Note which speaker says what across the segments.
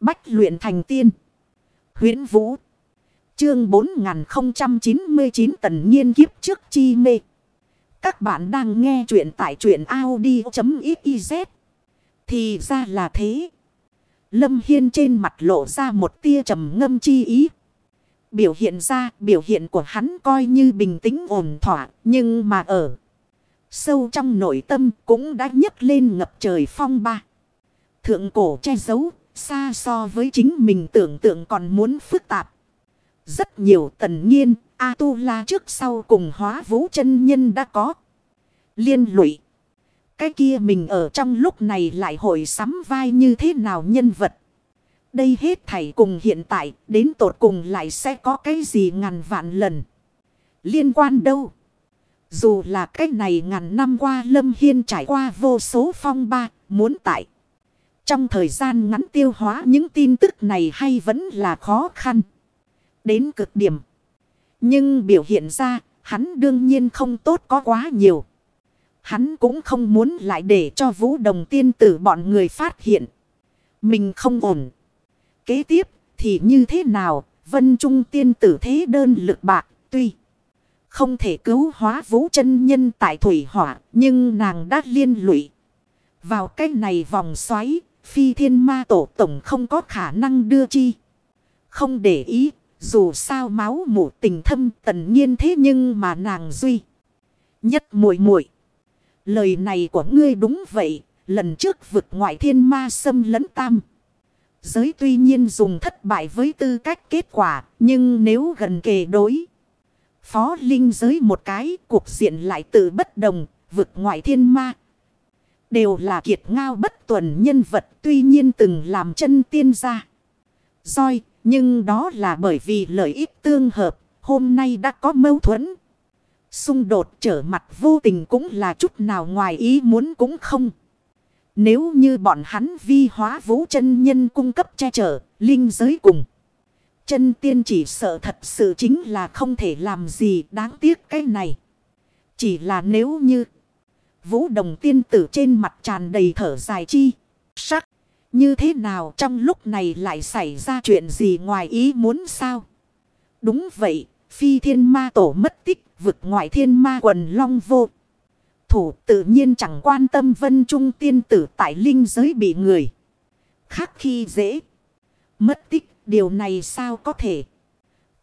Speaker 1: Bách luyện thành tiên. huyễn Vũ. Chương 4099 tần nhiên kiếp trước chi mê. Các bạn đang nghe truyện tại truyện Audi.xyz. Thì ra là thế. Lâm Hiên trên mặt lộ ra một tia trầm ngâm chi ý. Biểu hiện ra, biểu hiện của hắn coi như bình tĩnh ổn thỏa, nhưng mà ở sâu trong nội tâm cũng đã nhấc lên ngập trời phong ba. Thượng cổ che giấu, xa so với chính mình tưởng tượng còn muốn phức tạp. Rất nhiều tần nhiên, A-tu-la trước sau cùng hóa vũ chân nhân đã có. Liên lụy. Cái kia mình ở trong lúc này lại hội sắm vai như thế nào nhân vật. Đây hết thảy cùng hiện tại đến tột cùng lại sẽ có cái gì ngàn vạn lần. Liên quan đâu. Dù là cái này ngàn năm qua Lâm Hiên trải qua vô số phong ba muốn tại. Trong thời gian ngắn tiêu hóa những tin tức này hay vẫn là khó khăn. Đến cực điểm. Nhưng biểu hiện ra, hắn đương nhiên không tốt có quá nhiều. Hắn cũng không muốn lại để cho vũ đồng tiên tử bọn người phát hiện. Mình không ổn. Kế tiếp thì như thế nào? Vân Trung tiên tử thế đơn lực bạc, tuy không thể cứu hóa vũ chân nhân tại thủy hỏa, nhưng nàng đã liên lụy. Vào cái này vòng xoáy phi thiên ma tổ tổng không có khả năng đưa chi. Không để ý, dù sao máu mủ tình thâm tần nhiên thế nhưng mà nàng duy. Nhất muội muội Lời này của ngươi đúng vậy. Lần trước vực ngoại thiên ma xâm lấn tam. Giới tuy nhiên dùng thất bại với tư cách kết quả. Nhưng nếu gần kề đối. Phó linh giới một cái, cuộc diện lại tự bất đồng. Vực ngoại thiên ma. Đều là kiệt ngao bất tuần nhân vật. Tuy nhiên từng làm chân tiên gia. rồi Nhưng đó là bởi vì lợi ích tương hợp. Hôm nay đã có mâu thuẫn. Xung đột trở mặt vô tình cũng là chút nào ngoài ý muốn cũng không. Nếu như bọn hắn vi hóa vũ chân nhân cung cấp che chở, linh giới cùng. Chân tiên chỉ sợ thật sự chính là không thể làm gì đáng tiếc cái này. Chỉ là nếu như vũ đồng tiên tử trên mặt tràn đầy thở dài chi, sắc. Như thế nào trong lúc này lại xảy ra chuyện gì ngoài ý muốn sao? Đúng vậy, phi thiên ma tổ mất tích vực ngoại thiên ma quần long vô. Thủ tự nhiên chẳng quan tâm vân trung tiên tử tại linh giới bị người. Khác khi dễ. Mất tích điều này sao có thể.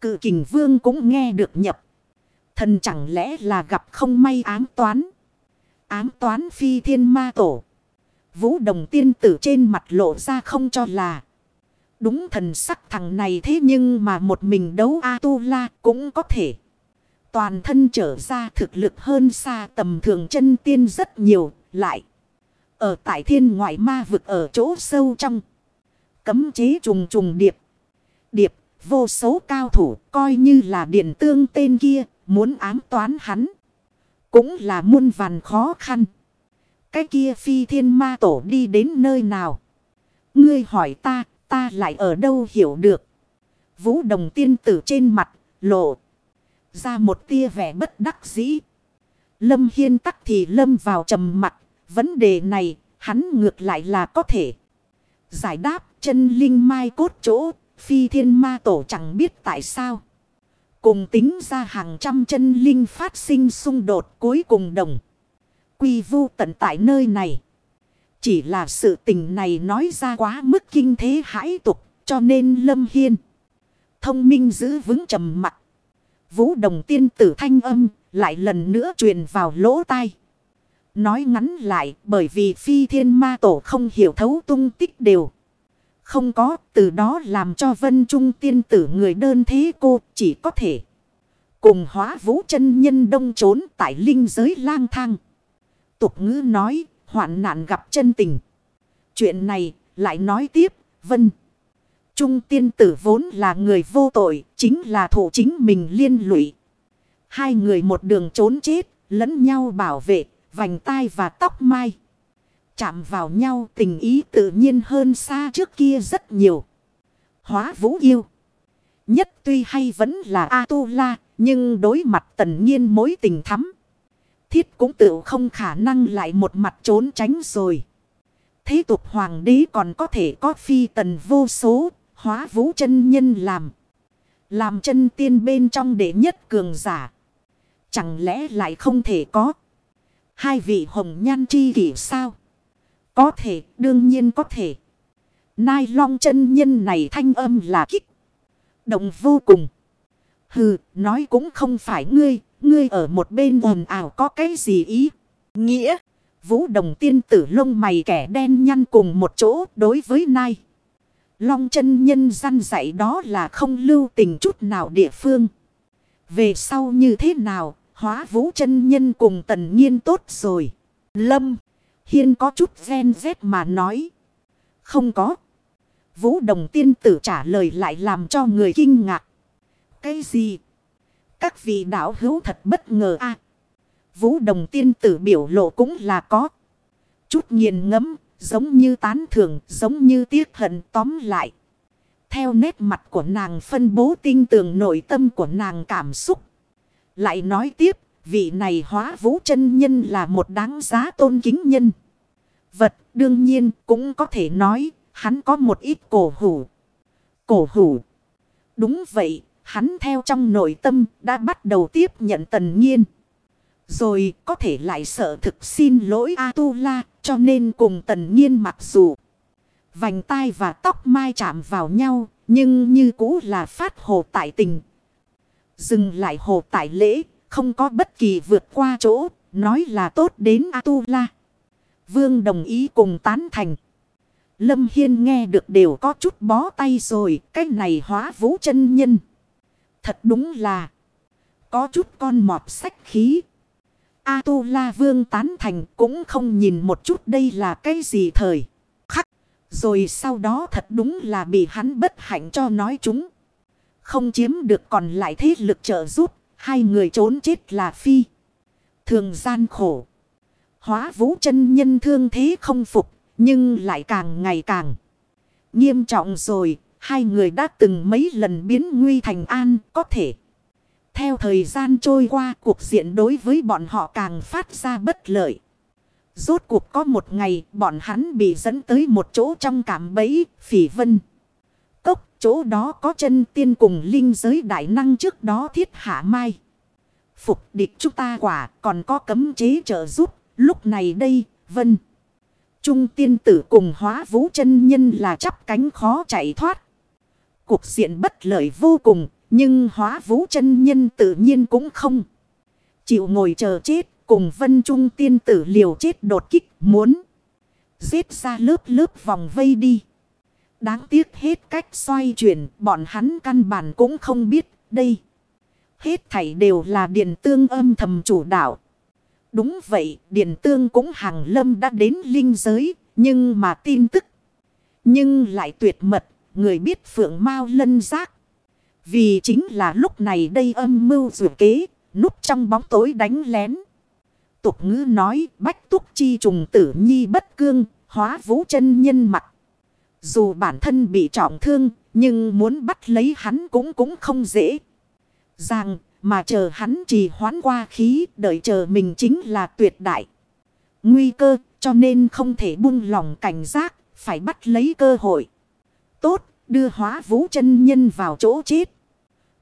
Speaker 1: Cự kình vương cũng nghe được nhập. Thần chẳng lẽ là gặp không may ám toán. Ám toán phi thiên ma tổ. Vũ đồng tiên tử trên mặt lộ ra không cho là. Đúng thần sắc thằng này thế nhưng mà một mình đấu A-tu-la cũng có thể. Toàn thân trở ra thực lực hơn xa tầm thường chân tiên rất nhiều, lại. Ở tại thiên ngoại ma vực ở chỗ sâu trong. Cấm chế trùng trùng điệp. Điệp, vô số cao thủ coi như là điện tương tên kia, muốn ám toán hắn. Cũng là muôn vàn khó khăn. Cái kia phi thiên ma tổ đi đến nơi nào? Ngươi hỏi ta, ta lại ở đâu hiểu được? Vũ đồng tiên tử trên mặt, lộ ra một tia vẻ bất đắc dĩ. Lâm Hiên tắc thì lâm vào trầm mặt. Vấn đề này hắn ngược lại là có thể. Giải đáp chân linh mai cốt chỗ. Phi thiên ma tổ chẳng biết tại sao. Cùng tính ra hàng trăm chân linh phát sinh xung đột cuối cùng đồng. Quy vu tận tại nơi này. Chỉ là sự tình này nói ra quá mức kinh thế hãi tục. Cho nên Lâm Hiên. Thông minh giữ vững trầm mặt. Vũ đồng tiên tử thanh âm lại lần nữa truyền vào lỗ tai. Nói ngắn lại, bởi vì phi thiên ma tổ không hiểu thấu tung tích đều. Không có từ đó làm cho vân trung tiên tử người đơn thế cô chỉ có thể. Cùng hóa vũ chân nhân đông trốn tại linh giới lang thang. Tục ngữ nói hoạn nạn gặp chân tình. Chuyện này lại nói tiếp vân. Trung tiên tử vốn là người vô tội, chính là thủ chính mình liên lụy. Hai người một đường trốn chết, lẫn nhau bảo vệ, vành tai và tóc mai. Chạm vào nhau tình ý tự nhiên hơn xa trước kia rất nhiều. Hóa vũ yêu. Nhất tuy hay vẫn là A-tu-la, nhưng đối mặt tần nhiên mối tình thắm. Thiết cũng tự không khả năng lại một mặt trốn tránh rồi. Thế tục hoàng đế còn có thể có phi tần vô số, hóa vũ chân nhân làm. Làm chân tiên bên trong đệ nhất cường giả. Chẳng lẽ lại không thể có. Hai vị hồng nhan chi kỷ sao? Có thể, đương nhiên có thể. Nai long chân nhân này thanh âm là kích. Động vô cùng. Hừ, nói cũng không phải ngươi, ngươi ở một bên ồn ào có cái gì ý. Nghĩa, vũ đồng tiên tử lông mày kẻ đen nhăn cùng một chỗ đối với nai. Long chân nhân răn dạy đó là không lưu tình chút nào địa phương. Về sau như thế nào, hóa vũ chân nhân cùng tần nhiên tốt rồi. Lâm, hiên có chút ghen rét mà nói. Không có. Vũ đồng tiên tử trả lời lại làm cho người kinh ngạc. Cái gì? Các vị đạo hữu thật bất ngờ a Vũ đồng tiên tử biểu lộ cũng là có. Chút nghiền ngẫm giống như tán thưởng, giống như tiếc hận tóm lại. Theo nét mặt của nàng phân bố tinh tường nội tâm của nàng cảm xúc. Lại nói tiếp, vị này hóa vũ chân nhân là một đáng giá tôn kính nhân. Vật đương nhiên cũng có thể nói hắn có một ít cổ hủ. Cổ hủ. Đúng vậy, hắn theo trong nội tâm đã bắt đầu tiếp nhận tần nhiên. Rồi có thể lại sợ thực xin lỗi A-tu-la cho nên cùng tần nhiên mặc dù vành tai và tóc mai chạm vào nhau nhưng như cũ là phát hồ tại tình. Dừng lại hồ tại lễ không có bất kỳ vượt qua chỗ nói là tốt đến A-tu-la. Vương đồng ý cùng tán thành. Lâm Hiên nghe được đều có chút bó tay rồi, cái này hóa vũ chân nhân. Thật đúng là có chút con mọt sách khí. A-tu-la vương tán thành cũng không nhìn một chút đây là cái gì thời. Khắc, rồi sau đó thật đúng là bị hắn bất hạnh cho nói chúng. Không chiếm được còn lại thế lực trợ giúp, hai người trốn chết là phi. Thường gian khổ. Hóa vũ chân nhân thương thế không phục, nhưng lại càng ngày càng nghiêm trọng rồi. Hai người đã từng mấy lần biến nguy thành an, có thể. Theo thời gian trôi qua, cuộc diện đối với bọn họ càng phát ra bất lợi. Rốt cuộc có một ngày, bọn hắn bị dẫn tới một chỗ trong cảm bẫy, phỉ vân. Chỗ đó có chân tiên cùng linh giới đại năng trước đó thiết hạ mai. Phục địch chúng ta quả còn có cấm chế trợ giúp. Lúc này đây vân. Trung tiên tử cùng hóa vũ chân nhân là chắp cánh khó chạy thoát. Cuộc diện bất lợi vô cùng, nhưng hóa vũ chân nhân tự nhiên cũng không. Chịu ngồi chờ chết, cùng vân trung tiên tử liều chết đột kích muốn. Giết ra lớp lớp vòng vây đi. Đáng tiếc hết cách xoay chuyển, bọn hắn căn bản cũng không biết đây. Hết thảy đều là điện tương âm thầm chủ đạo. Đúng vậy, điện Tương cũng hàng lâm đã đến linh giới, nhưng mà tin tức. Nhưng lại tuyệt mật, người biết phượng mau lân giác. Vì chính là lúc này đây âm mưu rủi kế, núp trong bóng tối đánh lén. Tục ngữ nói bách túc chi trùng tử nhi bất cương, hóa vũ chân nhân mặt. Dù bản thân bị trọng thương, nhưng muốn bắt lấy hắn cũng cũng không dễ. Rằng mà chờ hắn trì hoán qua khí, đợi chờ mình chính là tuyệt đại. Nguy cơ, cho nên không thể buông lòng cảnh giác, phải bắt lấy cơ hội. Tốt, đưa hóa vũ chân nhân vào chỗ chết.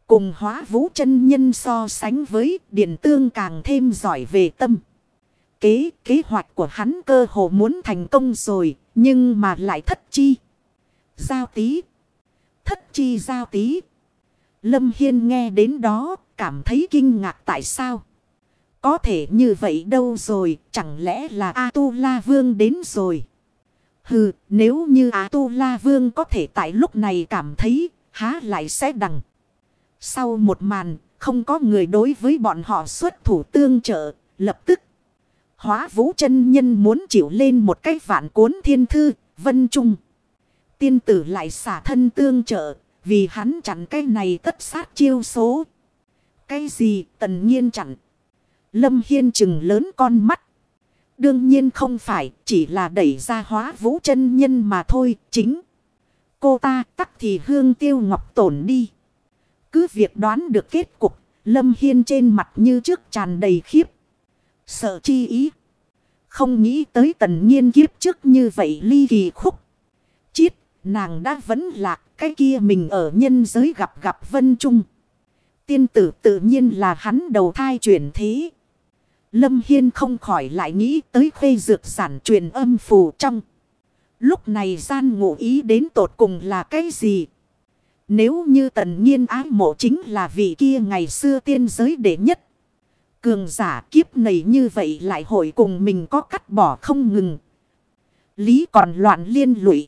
Speaker 1: Cùng hóa vũ chân nhân so sánh với điện tương càng thêm giỏi về tâm. Kế, kế hoạch của hắn cơ hồ muốn thành công rồi, nhưng mà lại thất chi. Giao tí. Thất chi giao tí. Lâm Hiên nghe đến đó, cảm thấy kinh ngạc tại sao. Có thể như vậy đâu rồi, chẳng lẽ là A-tu-la vương đến rồi. Hừ, nếu như A-tu-la vương có thể tại lúc này cảm thấy, há lại sẽ đằng. Sau một màn, không có người đối với bọn họ xuất thủ tương trợ, lập tức. Hóa vũ chân nhân muốn chịu lên một cái vạn cuốn thiên thư, vân trung. Tiên tử lại xả thân tương trợ, vì hắn chặn cái này tất sát chiêu số. Cái gì tần nhiên chặn. Lâm Hiên chừng lớn con mắt. Đương nhiên không phải chỉ là đẩy ra hóa vũ chân nhân mà thôi chính. Cô ta tắc thì hương tiêu ngọc tổn đi. Cứ việc đoán được kết cục. Lâm Hiên trên mặt như trước tràn đầy khiếp. Sợ chi ý. Không nghĩ tới tần nhiên kiếp trước như vậy ly kỳ khúc. Chiết, nàng đã vẫn lạc, cái kia mình ở nhân giới gặp gặp vân trung. Tiên tử tự nhiên là hắn đầu thai chuyển thế. Lâm Hiên không khỏi lại nghĩ tới khuê dược sản truyền âm phù trong. Lúc này gian ngụ ý đến tột cùng là cái gì? Nếu như tần nhiên ái mộ chính là vị kia ngày xưa tiên giới đệ nhất. Cường giả kiếp này như vậy lại hội cùng mình có cắt bỏ không ngừng. Lý còn loạn liên lụy.